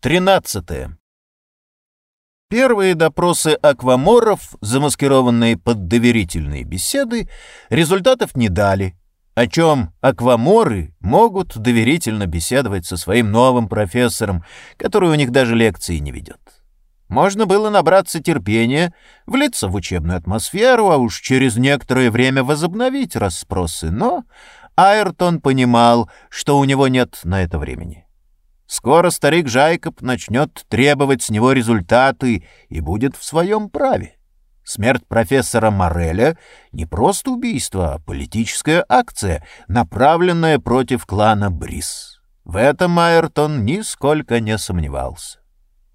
13. Первые допросы акваморов, замаскированные под доверительные беседы, результатов не дали, о чем акваморы могут доверительно беседовать со своим новым профессором, который у них даже лекции не ведет. Можно было набраться терпения, влиться в учебную атмосферу, а уж через некоторое время возобновить расспросы, но Айртон понимал, что у него нет на это времени. Скоро старик Жайкоб начнет требовать с него результаты и будет в своем праве. Смерть профессора Мореля — не просто убийство, а политическая акция, направленная против клана Брис. В этом Майертон нисколько не сомневался.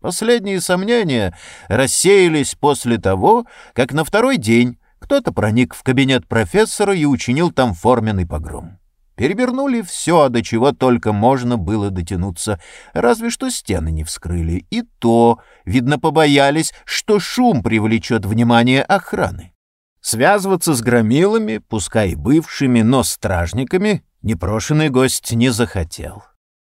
Последние сомнения рассеялись после того, как на второй день кто-то проник в кабинет профессора и учинил там форменный погром. Перевернули все, до чего только можно было дотянуться, разве что стены не вскрыли. И то, видно, побоялись, что шум привлечет внимание охраны. Связываться с громилами, пускай бывшими, но стражниками, непрошенный гость не захотел.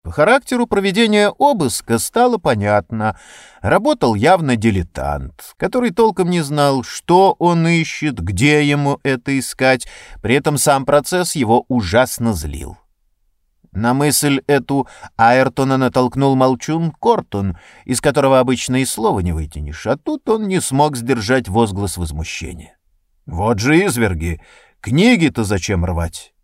По характеру проведения обыска стало понятно. Работал явно дилетант, который толком не знал, что он ищет, где ему это искать, при этом сам процесс его ужасно злил. На мысль эту Айртона натолкнул молчун Кортон, из которого обычно и слова не вытянешь, а тут он не смог сдержать возглас возмущения. «Вот же изверги! Книги-то зачем рвать?»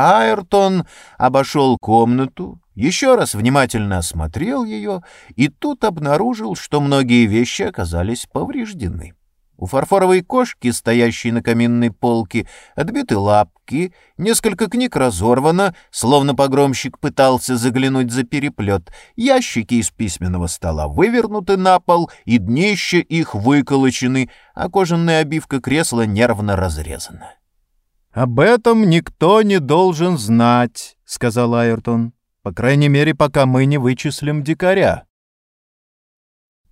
Айртон обошел комнату, еще раз внимательно осмотрел ее и тут обнаружил, что многие вещи оказались повреждены. У фарфоровой кошки, стоящей на каминной полке, отбиты лапки, несколько книг разорвано, словно погромщик пытался заглянуть за переплет, ящики из письменного стола вывернуты на пол, и днище их выколочены, а кожаная обивка кресла нервно разрезана. «Об этом никто не должен знать», — сказал Айртон. «По крайней мере, пока мы не вычислим дикаря».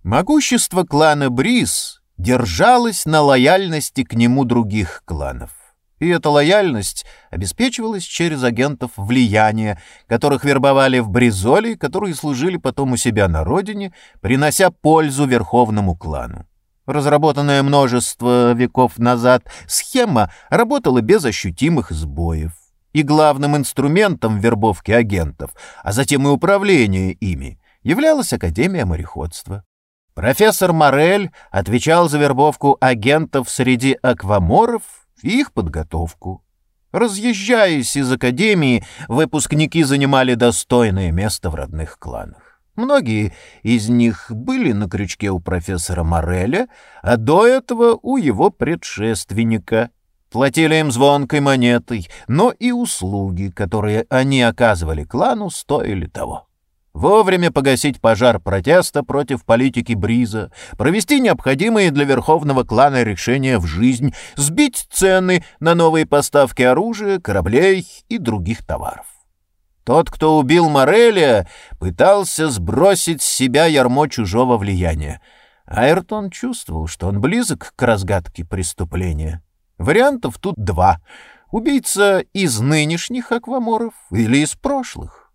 Могущество клана Брис держалось на лояльности к нему других кланов. И эта лояльность обеспечивалась через агентов влияния, которых вербовали в Бризоле, которые служили потом у себя на родине, принося пользу верховному клану. Разработанная множество веков назад схема работала без ощутимых сбоев. И главным инструментом вербовки агентов, а затем и управления ими, являлась Академия мореходства. Профессор Морель отвечал за вербовку агентов среди акваморов и их подготовку. Разъезжаясь из Академии, выпускники занимали достойное место в родных кланах. Многие из них были на крючке у профессора Мореля, а до этого у его предшественника. Платили им звонкой монетой, но и услуги, которые они оказывали клану, стоили того. Вовремя погасить пожар протеста против политики Бриза, провести необходимые для верховного клана решения в жизнь, сбить цены на новые поставки оружия, кораблей и других товаров. Тот, кто убил Мореля, пытался сбросить с себя ярмо чужого влияния. Айртон чувствовал, что он близок к разгадке преступления. Вариантов тут два. Убийца из нынешних акваморов или из прошлых.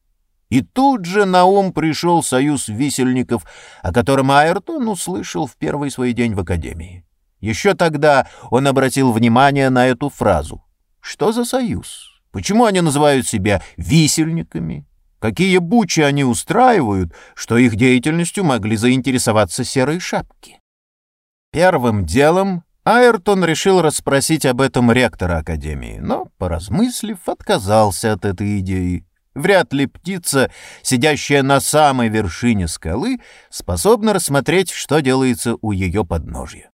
И тут же на ум пришел союз висельников, о котором Айртон услышал в первый свой день в Академии. Еще тогда он обратил внимание на эту фразу. Что за союз? Почему они называют себя висельниками? Какие бучи они устраивают, что их деятельностью могли заинтересоваться серые шапки? Первым делом Айртон решил расспросить об этом ректора Академии, но, поразмыслив, отказался от этой идеи. Вряд ли птица, сидящая на самой вершине скалы, способна рассмотреть, что делается у ее подножья.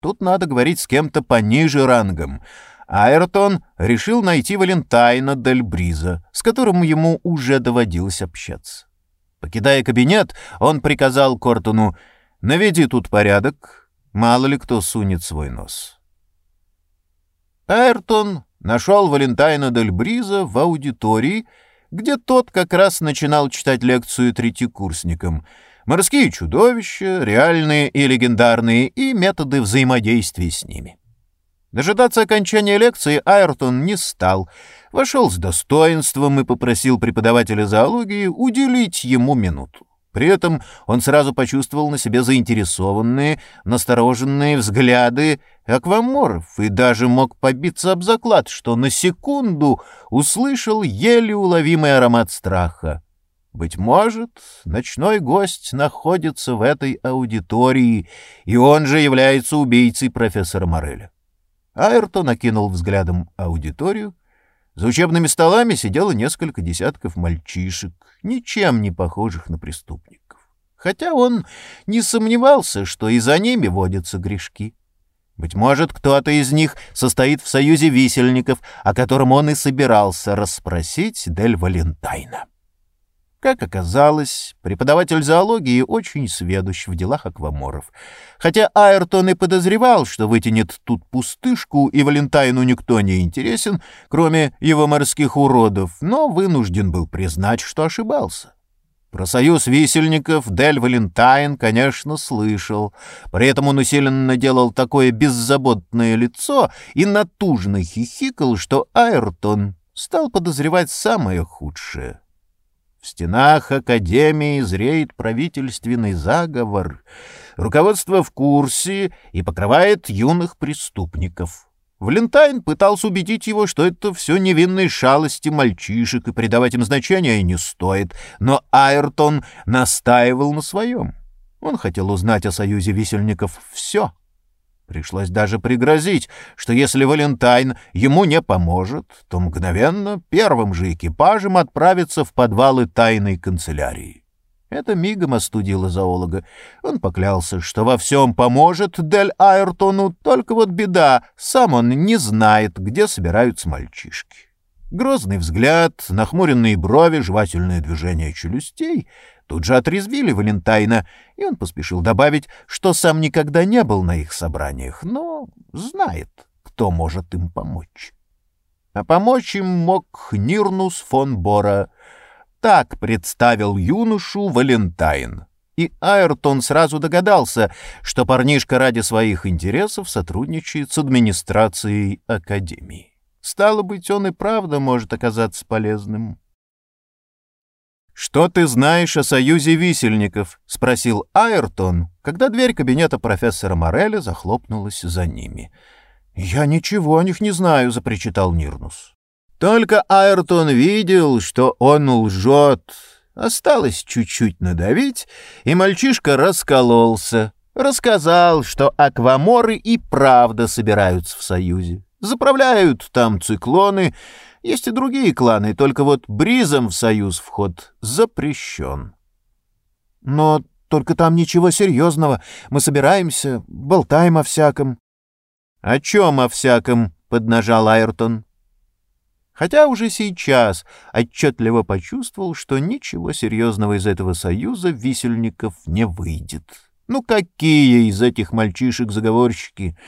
Тут надо говорить с кем-то пониже рангом — Айртон решил найти Валентайна Дель Бриза, с которым ему уже доводилось общаться. Покидая кабинет, он приказал Кортону «Наведи тут порядок, мало ли кто сунет свой нос». Айртон нашел Валентайна Дель Бриза в аудитории, где тот как раз начинал читать лекцию третьекурсникам «Морские чудовища, реальные и легендарные, и методы взаимодействия с ними». Дожидаться окончания лекции Айртон не стал. Вошел с достоинством и попросил преподавателя зоологии уделить ему минуту. При этом он сразу почувствовал на себе заинтересованные, настороженные взгляды акваморов и даже мог побиться об заклад, что на секунду услышал еле уловимый аромат страха. Быть может, ночной гость находится в этой аудитории, и он же является убийцей профессора Мореля. Айртон окинул взглядом аудиторию. За учебными столами сидело несколько десятков мальчишек, ничем не похожих на преступников. Хотя он не сомневался, что и за ними водятся грешки. Быть может, кто-то из них состоит в союзе висельников, о котором он и собирался расспросить Дель Валентайна. Как оказалось, преподаватель зоологии очень сведущ в делах акваморов. Хотя Айртон и подозревал, что вытянет тут пустышку, и Валентайну никто не интересен, кроме его морских уродов, но вынужден был признать, что ошибался. Про союз висельников Дель Валентайн, конечно, слышал. При этом он усиленно делал такое беззаботное лицо и натужно хихикал, что Айртон стал подозревать самое худшее. В стенах Академии зреет правительственный заговор. Руководство в курсе и покрывает юных преступников. Валентайн пытался убедить его, что это все невинные шалости мальчишек, и придавать им значения не стоит. Но Айртон настаивал на своем. Он хотел узнать о союзе висельников все — Пришлось даже пригрозить, что если Валентайн ему не поможет, то мгновенно первым же экипажем отправится в подвалы тайной канцелярии. Это мигом остудило зоолога. Он поклялся, что во всем поможет Дель Айртону, только вот беда, сам он не знает, где собираются мальчишки. Грозный взгляд, нахмуренные брови, жевательное движение челюстей тут же отрезвили Валентайна, и он поспешил добавить, что сам никогда не был на их собраниях, но знает, кто может им помочь. А помочь им мог Нирнус фон Бора. Так представил юношу Валентайн. И Айртон сразу догадался, что парнишка ради своих интересов сотрудничает с администрацией Академии. Стало быть, он и правда может оказаться полезным. «Что ты знаешь о союзе висельников?» — спросил Айртон, когда дверь кабинета профессора Мореля захлопнулась за ними. «Я ничего о них не знаю», — запричитал Нирнус. Только Айртон видел, что он лжет. Осталось чуть-чуть надавить, и мальчишка раскололся. Рассказал, что акваморы и правда собираются в союзе. Заправляют там циклоны. Есть и другие кланы, только вот бризом в союз вход запрещен. Но только там ничего серьезного. Мы собираемся, болтаем о всяком. — О чем о всяком? — поднажал Айртон. Хотя уже сейчас отчетливо почувствовал, что ничего серьезного из этого союза висельников не выйдет. Ну какие из этих мальчишек заговорщики?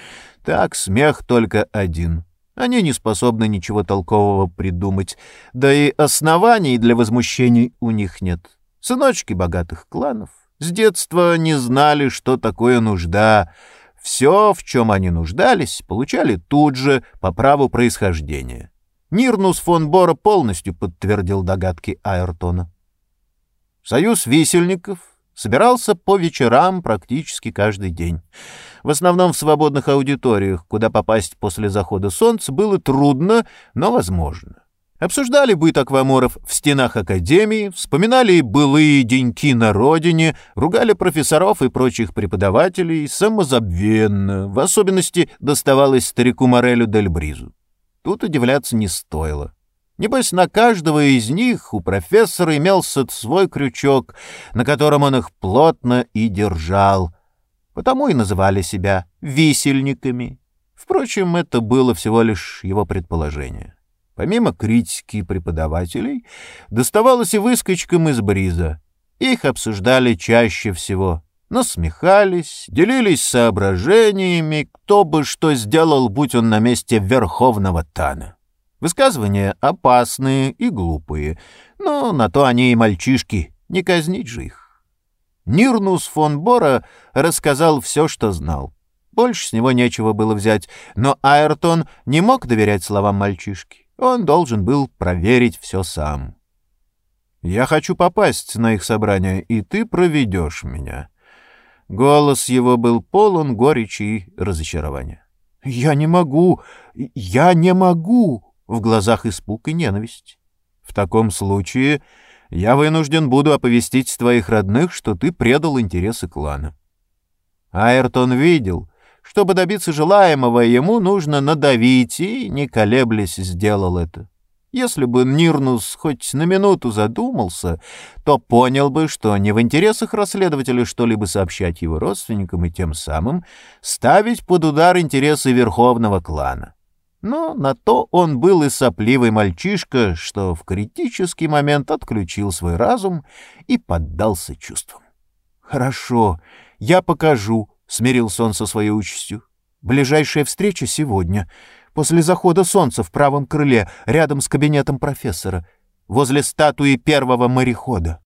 Так, смех только один. Они не способны ничего толкового придумать, да и оснований для возмущений у них нет. Сыночки богатых кланов с детства не знали, что такое нужда. Все, в чем они нуждались, получали тут же по праву происхождения. Нирнус фон Бора полностью подтвердил догадки Айртона. Союз висельников собирался по вечерам практически каждый день. В основном в свободных аудиториях, куда попасть после захода солнца было трудно, но возможно. Обсуждали быт акваморов в стенах академии, вспоминали былые деньки на родине, ругали профессоров и прочих преподавателей самозабвенно, в особенности доставалось старику Морелю Дель Бризу. Тут удивляться не стоило. Небось, на каждого из них у профессора имелся свой крючок, на котором он их плотно и держал. Потому и называли себя висельниками. Впрочем, это было всего лишь его предположение. Помимо критики преподавателей, доставалось и выскочкам из бриза. Их обсуждали чаще всего. Насмехались, делились соображениями, кто бы что сделал, будь он на месте Верховного Тана. Высказывания опасные и глупые, но на то они и мальчишки, не казнить же их. Нирнус фон Бора рассказал все, что знал. Больше с него нечего было взять, но Айртон не мог доверять словам мальчишки. Он должен был проверить все сам. Я хочу попасть на их собрание, и ты проведешь меня». Голос его был полон горечи и разочарования. «Я не могу! Я не могу!» В глазах испуг и ненависть. «В таком случае я вынужден буду оповестить твоих родных, что ты предал интересы клана». Айртон видел, чтобы добиться желаемого, ему нужно надавить, и, не колеблясь, сделал это. Если бы Нирнус хоть на минуту задумался, то понял бы, что не в интересах расследователя что-либо сообщать его родственникам и тем самым ставить под удар интересы Верховного клана. Но на то он был и сопливый мальчишка, что в критический момент отключил свой разум и поддался чувствам. «Хорошо, я покажу», — смирился он со своей участью. «Ближайшая встреча сегодня после захода солнца в правом крыле, рядом с кабинетом профессора, возле статуи первого морехода.